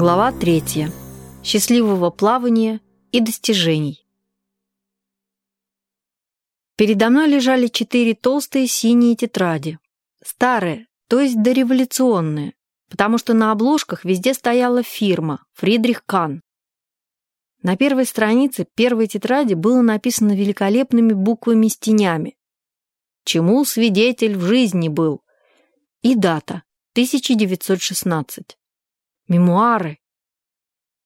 Глава 3. Счастливого плавания и достижений. Передо мной лежали четыре толстые синие тетради. Старые, то есть дореволюционные, потому что на обложках везде стояла фирма «Фридрих Кан». На первой странице первой тетради было написано великолепными буквами с тенями. Чему свидетель в жизни был? И дата – 1916. Мемуары.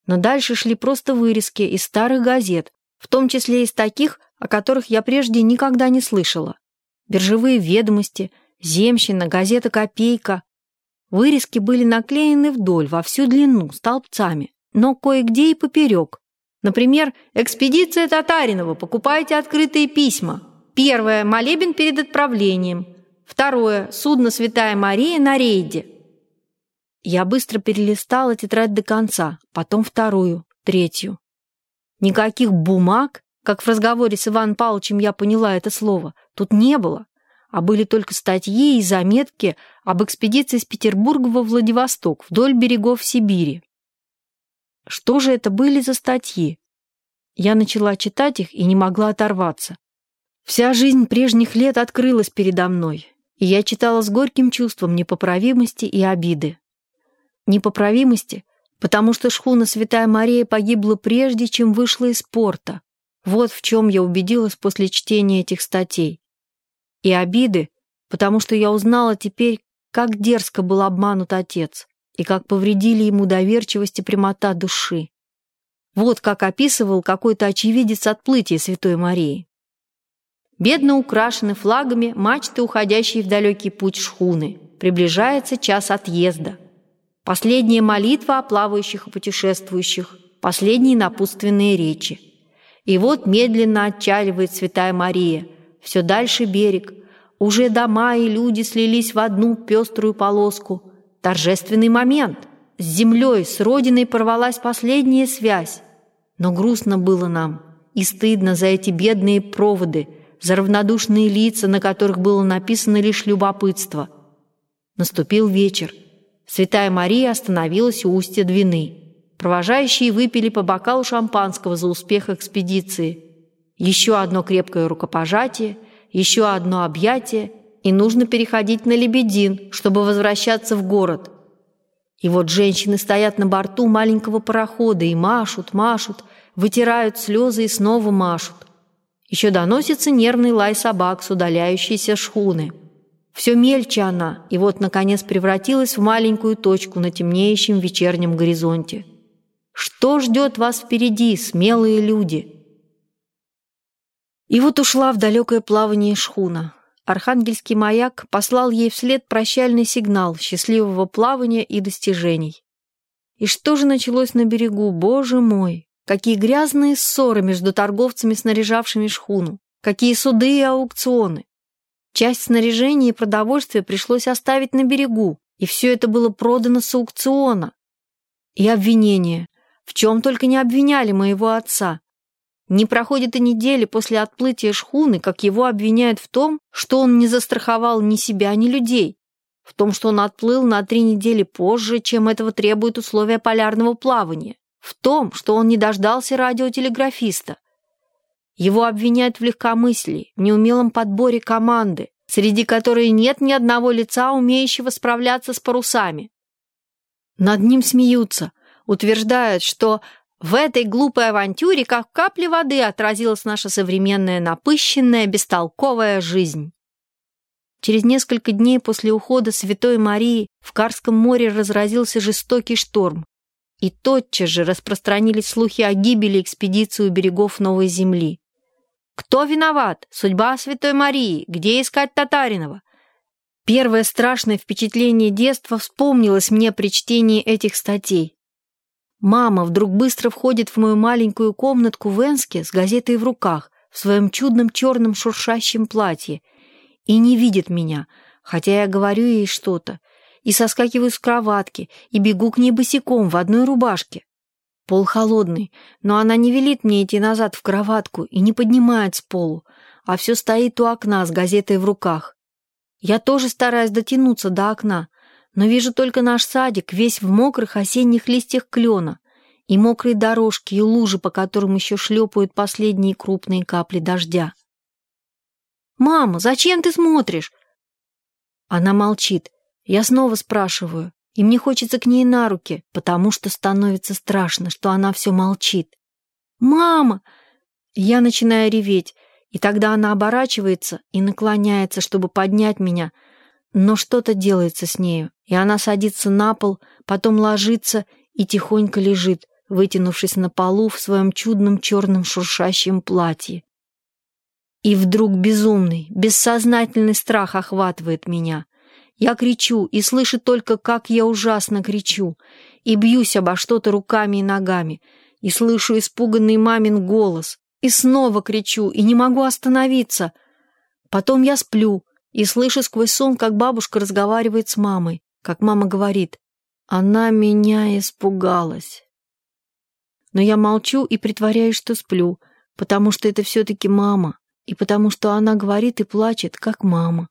Но дальше шли просто вырезки из старых газет, в том числе из таких, о которых я прежде никогда не слышала. Биржевые ведомости, земщина, газета «Копейка». Вырезки были наклеены вдоль, во всю длину, столбцами, но кое-где и поперек. Например, «Экспедиция Татаринова. Покупайте открытые письма». Первое – молебен перед отправлением. Второе – судно «Святая Мария» на рейде. Я быстро перелистала тетрадь до конца, потом вторую, третью. Никаких бумаг, как в разговоре с Иваном Павловичем я поняла это слово, тут не было, а были только статьи и заметки об экспедиции из Петербурга во Владивосток вдоль берегов Сибири. Что же это были за статьи? Я начала читать их и не могла оторваться. Вся жизнь прежних лет открылась передо мной, и я читала с горьким чувством непоправимости и обиды непоправимости, потому что шхуна Святая Мария погибла прежде, чем вышла из порта. Вот в чем я убедилась после чтения этих статей. И обиды, потому что я узнала теперь, как дерзко был обманут отец и как повредили ему доверчивость и прямота души. Вот как описывал какой-то очевидец отплытия Святой Марии. Бедно украшены флагами мачты, уходящие в далекий путь шхуны. Приближается час отъезда. Последняя молитва о плавающих и путешествующих, последние напутственные речи. И вот медленно отчаливает Святая Мария, все дальше берег. Уже дома и люди слились в одну пеструю полоску. Торжественный момент. С землей, с родиной порвалась последняя связь. Но грустно было нам и стыдно за эти бедные проводы, за равнодушные лица, на которых было написано лишь любопытство. Наступил вечер. Святая Мария остановилась у устья Двины. Провожающие выпили по бокалу шампанского за успех экспедиции. Еще одно крепкое рукопожатие, еще одно объятие, и нужно переходить на Лебедин, чтобы возвращаться в город. И вот женщины стоят на борту маленького парохода и машут, машут, вытирают слезы и снова машут. Еще доносится нервный лай собак с удаляющейся шхуны. Все мельче она, и вот, наконец, превратилась в маленькую точку на темнеющем вечернем горизонте. Что ждет вас впереди, смелые люди? И вот ушла в далекое плавание шхуна. Архангельский маяк послал ей вслед прощальный сигнал счастливого плавания и достижений. И что же началось на берегу, боже мой? Какие грязные ссоры между торговцами, снаряжавшими шхуну! Какие суды и аукционы! Часть снаряжения и продовольствия пришлось оставить на берегу, и все это было продано с аукциона. И обвинения. В чем только не обвиняли моего отца. Не проходит и недели после отплытия шхуны, как его обвиняют в том, что он не застраховал ни себя, ни людей. В том, что он отплыл на три недели позже, чем этого требуют условия полярного плавания. В том, что он не дождался радиотелеграфиста. Его обвиняют в легкомыслии, в неумелом подборе команды, среди которой нет ни одного лица, умеющего справляться с парусами. Над ним смеются, утверждают, что в этой глупой авантюре, как в воды, отразилась наша современная напыщенная, бестолковая жизнь. Через несколько дней после ухода Святой Марии в Карском море разразился жестокий шторм, и тотчас же распространились слухи о гибели экспедиции у берегов Новой Земли. Кто виноват? Судьба Святой Марии? Где искать Татаринова? Первое страшное впечатление детства вспомнилось мне при чтении этих статей. Мама вдруг быстро входит в мою маленькую комнатку в Энске с газетой в руках, в своем чудном черном шуршащем платье, и не видит меня, хотя я говорю ей что-то, и соскакиваю с кроватки, и бегу к ней босиком в одной рубашке. Пол холодный, но она не велит мне идти назад в кроватку и не поднимает с полу, а все стоит у окна с газетой в руках. Я тоже стараюсь дотянуться до окна, но вижу только наш садик, весь в мокрых осенних листьях клена, и мокрые дорожки, и лужи, по которым еще шлепают последние крупные капли дождя. «Мама, зачем ты смотришь?» Она молчит. Я снова спрашиваю, и мне хочется к ней на руки, потому что становится страшно, что она все молчит. «Мама!» Я начинаю реветь, и тогда она оборачивается и наклоняется, чтобы поднять меня, но что-то делается с нею, и она садится на пол, потом ложится и тихонько лежит, вытянувшись на полу в своем чудном черном шуршащем платье. И вдруг безумный, бессознательный страх охватывает меня. Я кричу и слышу только, как я ужасно кричу, и бьюсь обо что-то руками и ногами, и слышу испуганный мамин голос, и снова кричу, и не могу остановиться. Потом я сплю, и слышу сквозь сон, как бабушка разговаривает с мамой, как мама говорит, «Она меня испугалась». Но я молчу и притворяюсь, что сплю, потому что это все-таки мама, и потому что она говорит и плачет, как мама.